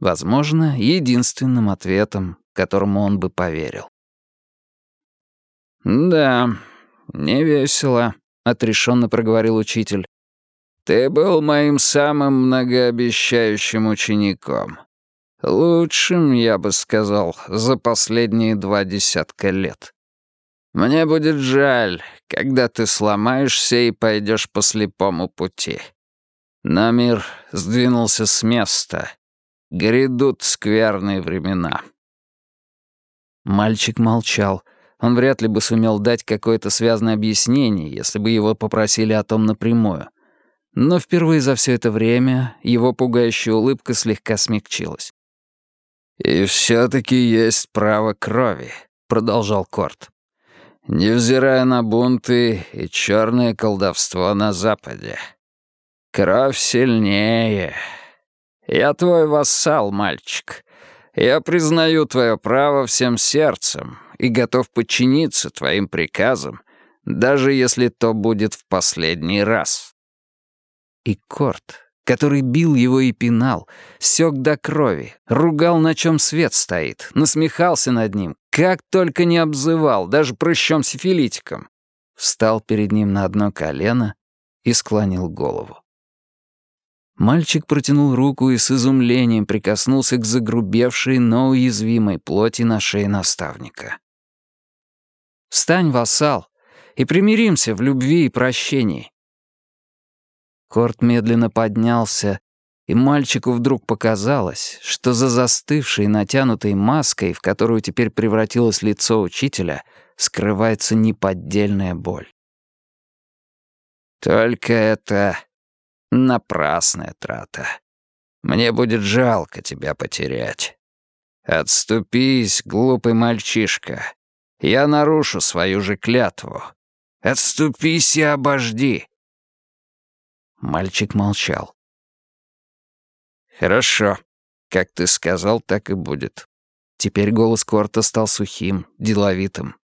Возможно, единственным ответом, которому он бы поверил. «Да, не весело», — отрешенно проговорил учитель. «Ты был моим самым многообещающим учеником. Лучшим, я бы сказал, за последние два десятка лет. Мне будет жаль, когда ты сломаешься и пойдешь по слепому пути. Но мир сдвинулся с места. Грядут скверные времена». Мальчик молчал. Он вряд ли бы сумел дать какое-то связанное объяснение, если бы его попросили о том напрямую. Но впервые за все это время его пугающая улыбка слегка смягчилась. «И все-таки есть право крови», — продолжал Корт. «Невзирая на бунты и черное колдовство на Западе. Кровь сильнее. Я твой вассал, мальчик. Я признаю твое право всем сердцем и готов подчиниться твоим приказам, даже если то будет в последний раз». И Корт который бил его и пинал, сёк до крови, ругал, на чем свет стоит, насмехался над ним, как только не обзывал, даже прыщом-сифилитиком, встал перед ним на одно колено и склонил голову. Мальчик протянул руку и с изумлением прикоснулся к загрубевшей, но уязвимой плоти на шее наставника. «Встань, вассал, и примиримся в любви и прощении. Корт медленно поднялся, и мальчику вдруг показалось, что за застывшей натянутой маской, в которую теперь превратилось лицо учителя, скрывается неподдельная боль. «Только это напрасная трата. Мне будет жалко тебя потерять. Отступись, глупый мальчишка. Я нарушу свою же клятву. Отступись и обожди. Мальчик молчал. «Хорошо. Как ты сказал, так и будет». Теперь голос Корта стал сухим, деловитым.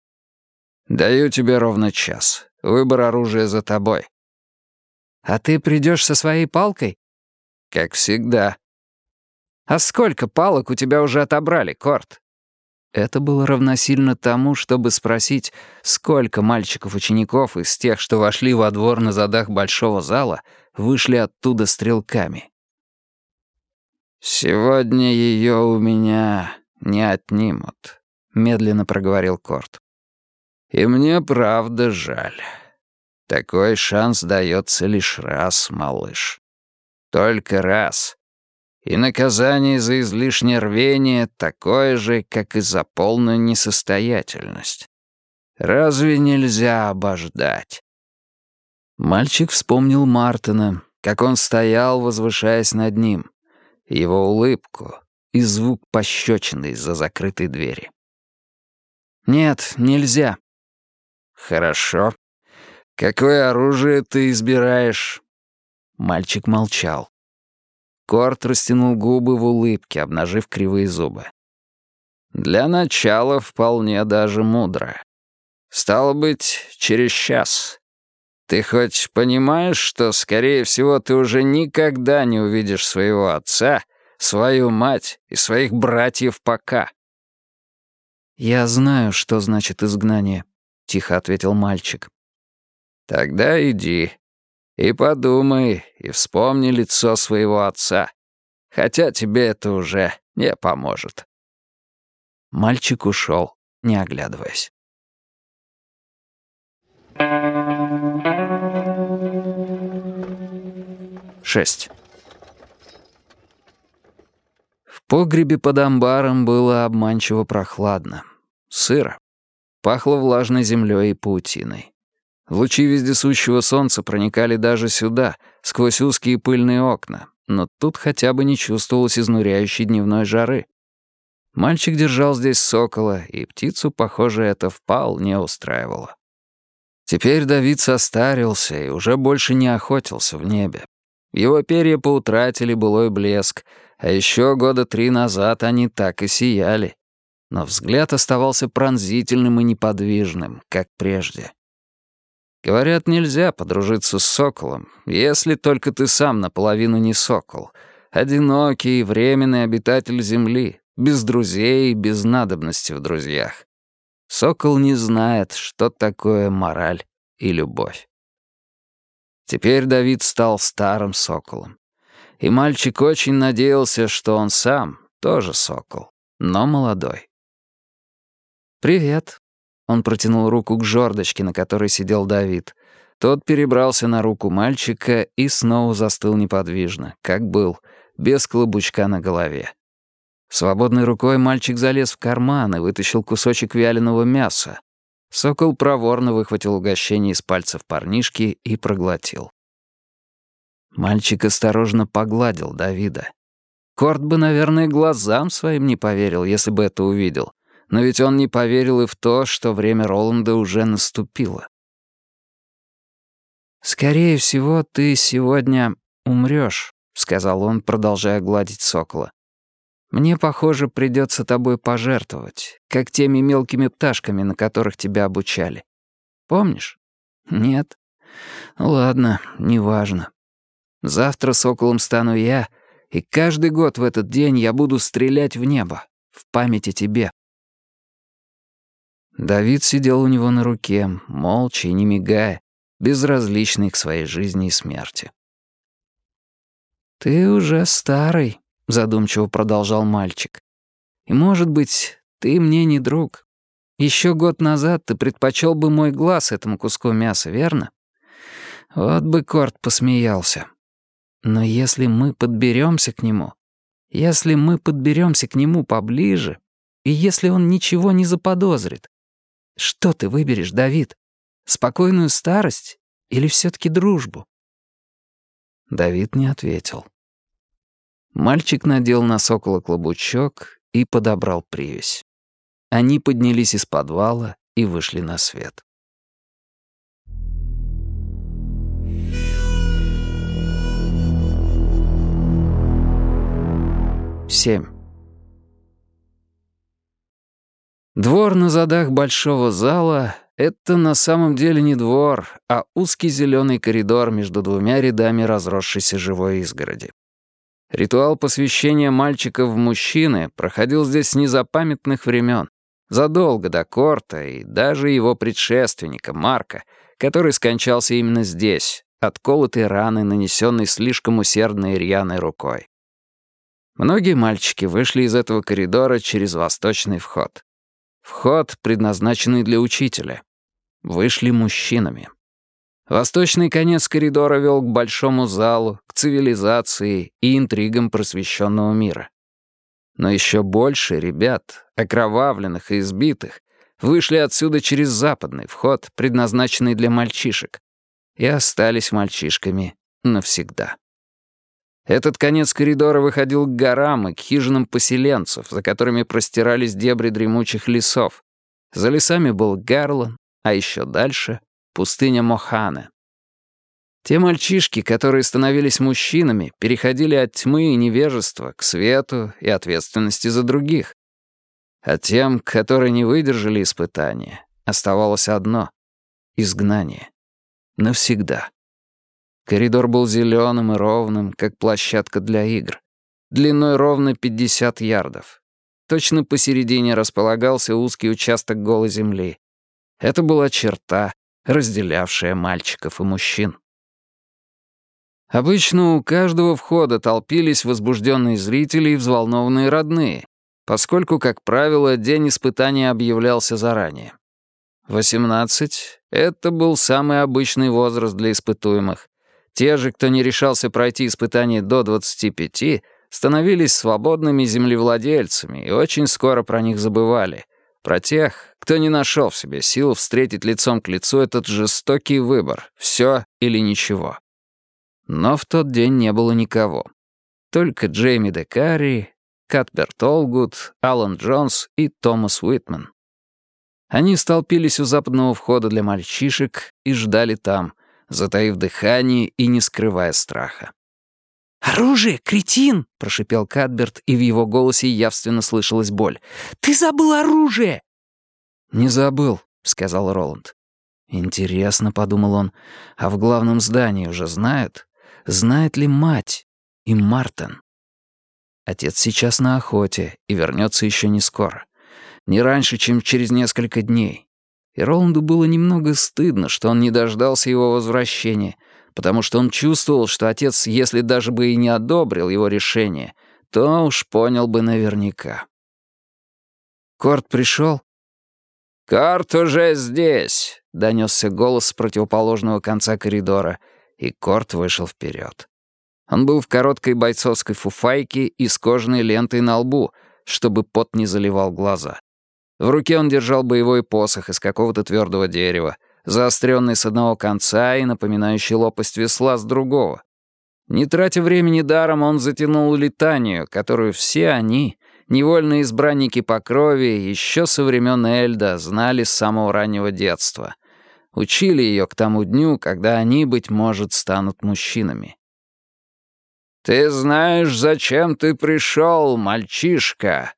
«Даю тебе ровно час. Выбор оружия за тобой». «А ты придешь со своей палкой?» «Как всегда». «А сколько палок у тебя уже отобрали, Корт?» Это было равносильно тому, чтобы спросить, сколько мальчиков-учеников из тех, что вошли во двор на задах большого зала, вышли оттуда стрелками. «Сегодня ее у меня не отнимут», — медленно проговорил Корт. «И мне правда жаль. Такой шанс дается лишь раз, малыш. Только раз. И наказание за излишнее рвение такое же, как и за полную несостоятельность. Разве нельзя обождать? Мальчик вспомнил Мартина, как он стоял, возвышаясь над ним, его улыбку и звук пощечины из-за закрытой двери. «Нет, нельзя». «Хорошо. Какое оружие ты избираешь?» Мальчик молчал. Корт растянул губы в улыбке, обнажив кривые зубы. «Для начала вполне даже мудро. Стало быть, через час. Ты хоть понимаешь, что, скорее всего, ты уже никогда не увидишь своего отца, свою мать и своих братьев пока?» «Я знаю, что значит изгнание», — тихо ответил мальчик. «Тогда иди, и подумай, и вспомни лицо своего отца. Хотя тебе это уже не поможет». Мальчик ушел, не оглядываясь. Шесть. В погребе под амбаром было обманчиво прохладно. Сыро. Пахло влажной землей и паутиной. Лучи вездесущего солнца проникали даже сюда, сквозь узкие пыльные окна, но тут хотя бы не чувствовалось изнуряющей дневной жары. Мальчик держал здесь сокола, и птицу, похоже, это вполне устраивало. Теперь Давид состарился и уже больше не охотился в небе. Его перья поутратили былой блеск, а еще года три назад они так и сияли. Но взгляд оставался пронзительным и неподвижным, как прежде. Говорят, нельзя подружиться с соколом, если только ты сам наполовину не сокол, одинокий, временный обитатель Земли, без друзей и без надобности в друзьях. Сокол не знает, что такое мораль и любовь. Теперь Давид стал старым соколом. И мальчик очень надеялся, что он сам тоже сокол, но молодой. «Привет». Он протянул руку к жердочке, на которой сидел Давид. Тот перебрался на руку мальчика и снова застыл неподвижно, как был, без клобучка на голове. Свободной рукой мальчик залез в карман и вытащил кусочек вяленого мяса. Сокол проворно выхватил угощение из пальцев парнишки и проглотил. Мальчик осторожно погладил Давида. Корт бы, наверное, глазам своим не поверил, если бы это увидел. Но ведь он не поверил и в то, что время Роланда уже наступило. «Скорее всего, ты сегодня умрёшь», — сказал он, продолжая гладить сокола. «Мне, похоже, придётся тобой пожертвовать, как теми мелкими пташками, на которых тебя обучали. Помнишь? Нет? Ладно, неважно. Завтра соколом стану я, и каждый год в этот день я буду стрелять в небо, в память о тебе». Давид сидел у него на руке, молча и не мигая, безразличный к своей жизни и смерти. «Ты уже старый», — задумчиво продолжал мальчик. «И, может быть, ты мне не друг. Еще год назад ты предпочел бы мой глаз этому куску мяса, верно? Вот бы Корт посмеялся. Но если мы подберемся к нему, если мы подберемся к нему поближе, и если он ничего не заподозрит, что ты выберешь, Давид? Спокойную старость или все таки дружбу?» Давид не ответил. Мальчик надел на клобучок и подобрал привязь. Они поднялись из подвала и вышли на свет. 7. Двор на задах большого зала — это на самом деле не двор, а узкий зеленый коридор между двумя рядами разросшейся живой изгороди. Ритуал посвящения мальчика в мужчины проходил здесь с незапамятных времен, задолго до Корта и даже его предшественника Марка, который скончался именно здесь, от колотой раны, нанесенной слишком усердной рьяной рукой. Многие мальчики вышли из этого коридора через восточный вход. Вход, предназначенный для учителя. Вышли мужчинами. Восточный конец коридора вел к большому залу, к цивилизации и интригам просвещенного мира. Но еще больше ребят, окровавленных и избитых, вышли отсюда через западный вход, предназначенный для мальчишек, и остались мальчишками навсегда. Этот конец коридора выходил к горам и к хижинам поселенцев, за которыми простирались дебри дремучих лесов. За лесами был Гарлан, а еще дальше — пустыня Мохане. Те мальчишки, которые становились мужчинами, переходили от тьмы и невежества к свету и ответственности за других. А тем, которые не выдержали испытания, оставалось одно — изгнание. Навсегда. Коридор был зеленым и ровным, как площадка для игр. Длиной ровно 50 ярдов. Точно посередине располагался узкий участок голой земли. Это была черта, разделявшая мальчиков и мужчин. Обычно у каждого входа толпились возбужденные зрители и взволнованные родные, поскольку, как правило, день испытания объявлялся заранее. 18 — это был самый обычный возраст для испытуемых, те же, кто не решался пройти испытание до 25, становились свободными землевладельцами и очень скоро про них забывали. Про тех, кто не нашел в себе сил встретить лицом к лицу этот жестокий выбор — все или ничего. Но в тот день не было никого. Только Джейми Декари, Катберт Олгуд, Алан Джонс и Томас Уитман. Они столпились у западного входа для мальчишек и ждали там — затаив дыхание и не скрывая страха. «Оружие, кретин!» — прошипел Кадберт, и в его голосе явственно слышалась боль. «Ты забыл оружие!» «Не забыл», — сказал Роланд. «Интересно», — подумал он, — «а в главном здании уже знают? Знает ли мать и Мартин?» Отец сейчас на охоте и вернется еще не скоро. Не раньше, чем через несколько дней. И Роланду было немного стыдно, что он не дождался его возвращения, потому что он чувствовал, что отец, если даже бы и не одобрил его решение, то уж понял бы наверняка. Корт пришел? «Корт уже здесь!» — донесся голос с противоположного конца коридора, и Корт вышел вперед. Он был в короткой бойцовской фуфайке и с кожаной лентой на лбу, чтобы пот не заливал глаза. В руке он держал боевой посох из какого-то твердого дерева, заостренный с одного конца и напоминающий лопасть весла с другого. Не тратя времени даром, он затянул летанию, которую все они, невольные избранники по крови, еще со времен Эльда знали с самого раннего детства. Учили ее к тому дню, когда они, быть может, станут мужчинами. «Ты знаешь, зачем ты пришел, мальчишка?»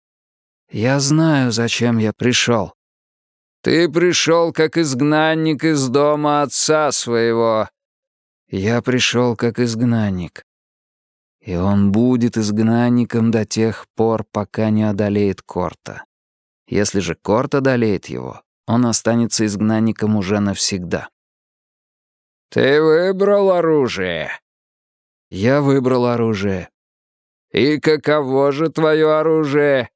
«Я знаю, зачем я пришел». «Ты пришел как изгнанник из дома отца своего». «Я пришел как изгнанник». И он будет изгнанником до тех пор, пока не одолеет Корта. Если же Корт одолеет его, он останется изгнанником уже навсегда. «Ты выбрал оружие?» Я выбрал оружие. «И каково же твое оружие?»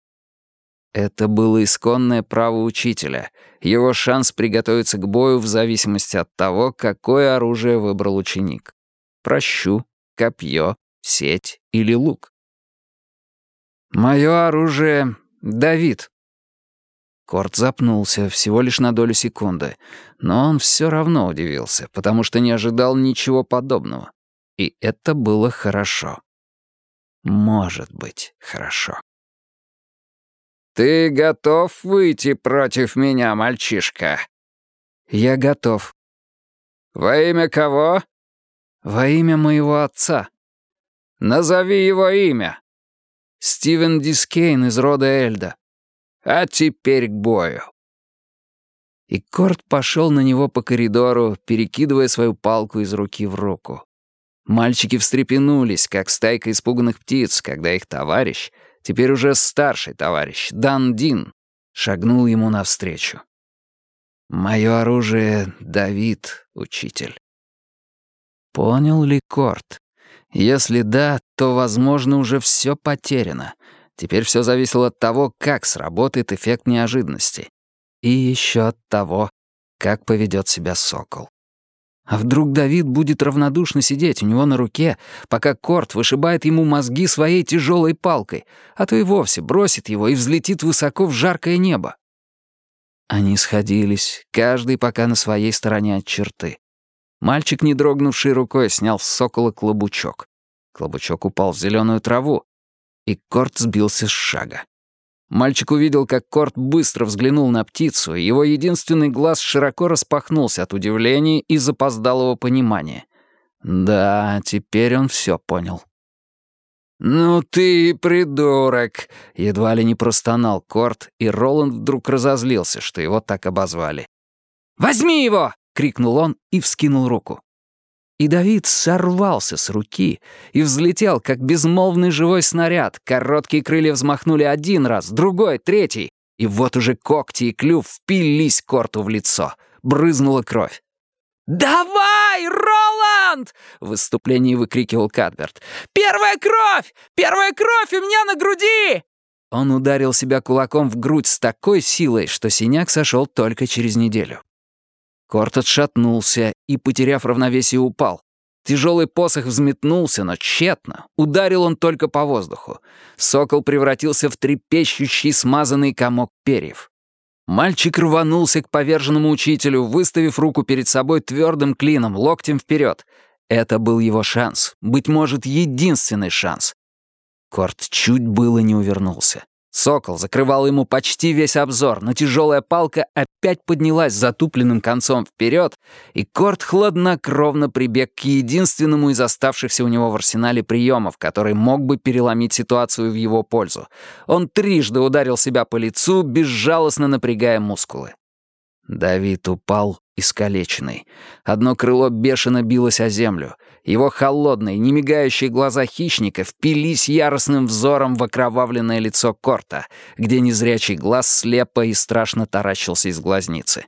Это было исконное право учителя, его шанс приготовиться к бою в зависимости от того, какое оружие выбрал ученик. Прощу, копье, сеть или лук. «Мое оружие — Давид». Корт запнулся всего лишь на долю секунды, но он все равно удивился, потому что не ожидал ничего подобного. И это было хорошо. Может быть, хорошо. «Ты готов выйти против меня, мальчишка?» «Я готов». «Во имя кого?» «Во имя моего отца». «Назови его имя». «Стивен Дискейн из рода Эльда». «А теперь к бою». И Корт пошел на него по коридору, перекидывая свою палку из руки в руку. Мальчики встрепенулись, как стайка испуганных птиц, когда их товарищ, теперь уже старший товарищ, Дан Дин, шагнул ему навстречу. «Мое оружие — Давид, учитель». Понял ли Корт? Если да, то, возможно, уже все потеряно. Теперь все зависело от того, как сработает эффект неожиданности. И еще от того, как поведет себя сокол. А вдруг Давид будет равнодушно сидеть у него на руке, пока Корт вышибает ему мозги своей тяжелой палкой, а то и вовсе бросит его и взлетит высоко в жаркое небо? Они сходились, каждый пока на своей стороне от черты. Мальчик, не дрогнувший рукой, снял с сокола клобучок. Клобучок упал в зеленую траву, и Корт сбился с шага. Мальчик увидел, как Корт быстро взглянул на птицу, и его единственный глаз широко распахнулся от удивления и запоздалого понимания. Да, теперь он все понял. «Ну ты придурок!» — едва ли не простонал Корт, и Роланд вдруг разозлился, что его так обозвали. «Возьми его!» — крикнул он и вскинул руку. И Давид сорвался с руки и взлетел, как безмолвный живой снаряд. Короткие крылья взмахнули один раз, другой, третий. И вот уже когти и клюв впились Корту в лицо. Брызнула кровь. «Давай, Роланд!» — в выступлении выкрикивал Кадберт. «Первая кровь! Первая кровь у меня на груди!» Он ударил себя кулаком в грудь с такой силой, что синяк сошел только через неделю. Корт отшатнулся и, потеряв равновесие, упал. Тяжелый посох взметнулся, но тщетно. Ударил он только по воздуху. Сокол превратился в трепещущий смазанный комок перьев. Мальчик рванулся к поверженному учителю, выставив руку перед собой твердым клином, локтем вперед. Это был его шанс, быть может, единственный шанс. Корт чуть было не увернулся. Сокол закрывал ему почти весь обзор, но тяжелая палка опять поднялась затупленным концом вперед, и Корт хладнокровно прибег к единственному из оставшихся у него в арсенале приемов, который мог бы переломить ситуацию в его пользу. Он трижды ударил себя по лицу, безжалостно напрягая мускулы. Давид упал искалеченный. Одно крыло бешено билось о землю. Его холодные, немигающие глаза хищника впились яростным взором в окровавленное лицо Корта, где незрячий глаз слепо и страшно таращился из глазницы.